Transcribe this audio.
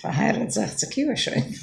Verheiratet 60 Jahre schon.